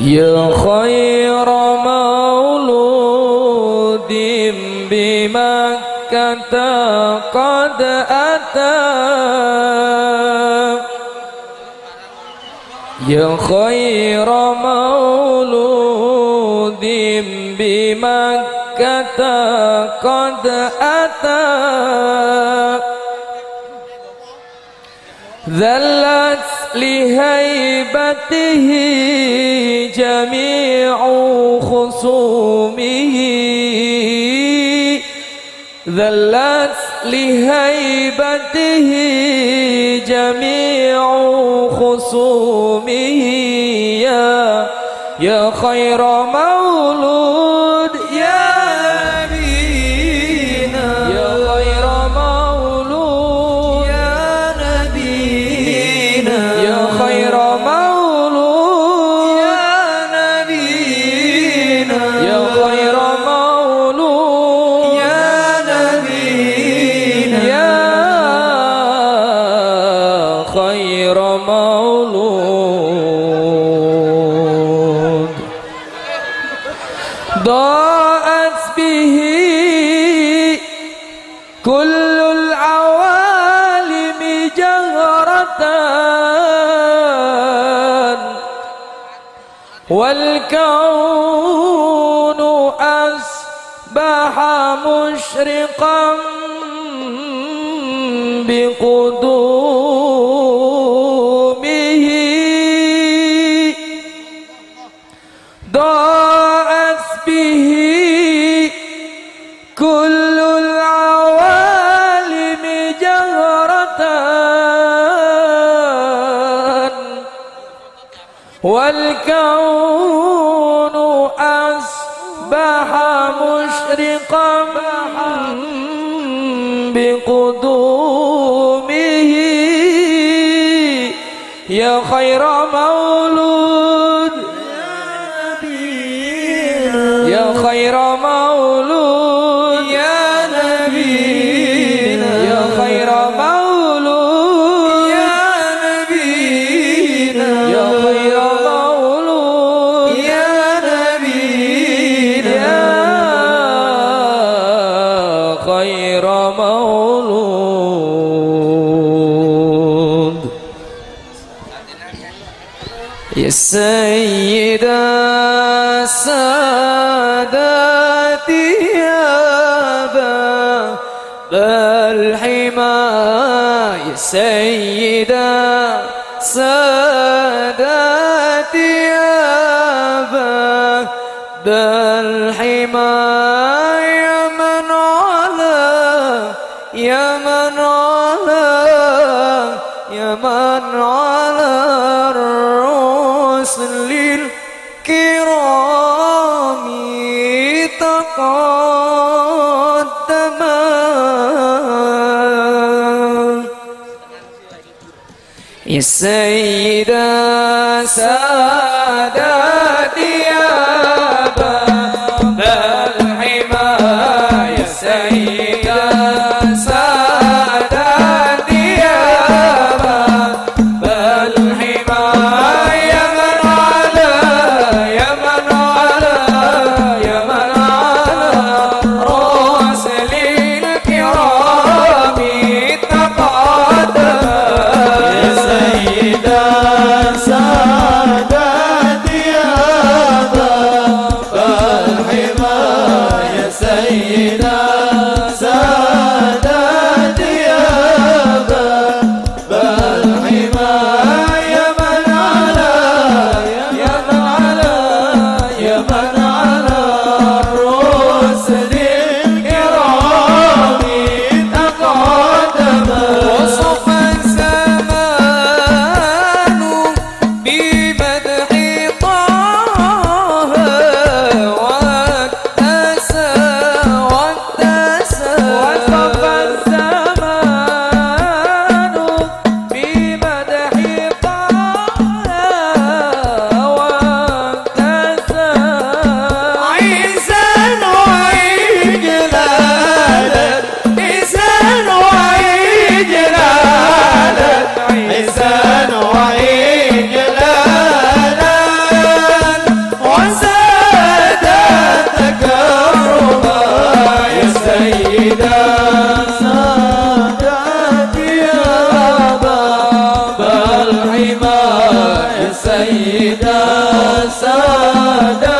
يا خير مولود بمكة قد أتى. يا خير مولود بمكة قد أتى. ذلت لهيبته جميع خصومه. ذلت لهيبته جميع خصومه. يا يا خير مولود. خير مولود. ضاءت به كل العوالم جهرة والكون أصبح مشرقا بقدومه كل العوالم جهرة والكون أصبح مشرقا بقدومه. يا خير مولود يا سيدة سادتي يا باب الحمى. يا سيدة سادتي يا باب الحمى. يا من على يا من على يا من على. يا سيدة سادتي يا Dada.